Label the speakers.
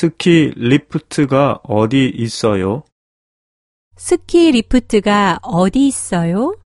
Speaker 1: 스키 리프트가 어디 있어요?
Speaker 2: 스키 리프트가 어디 있어요?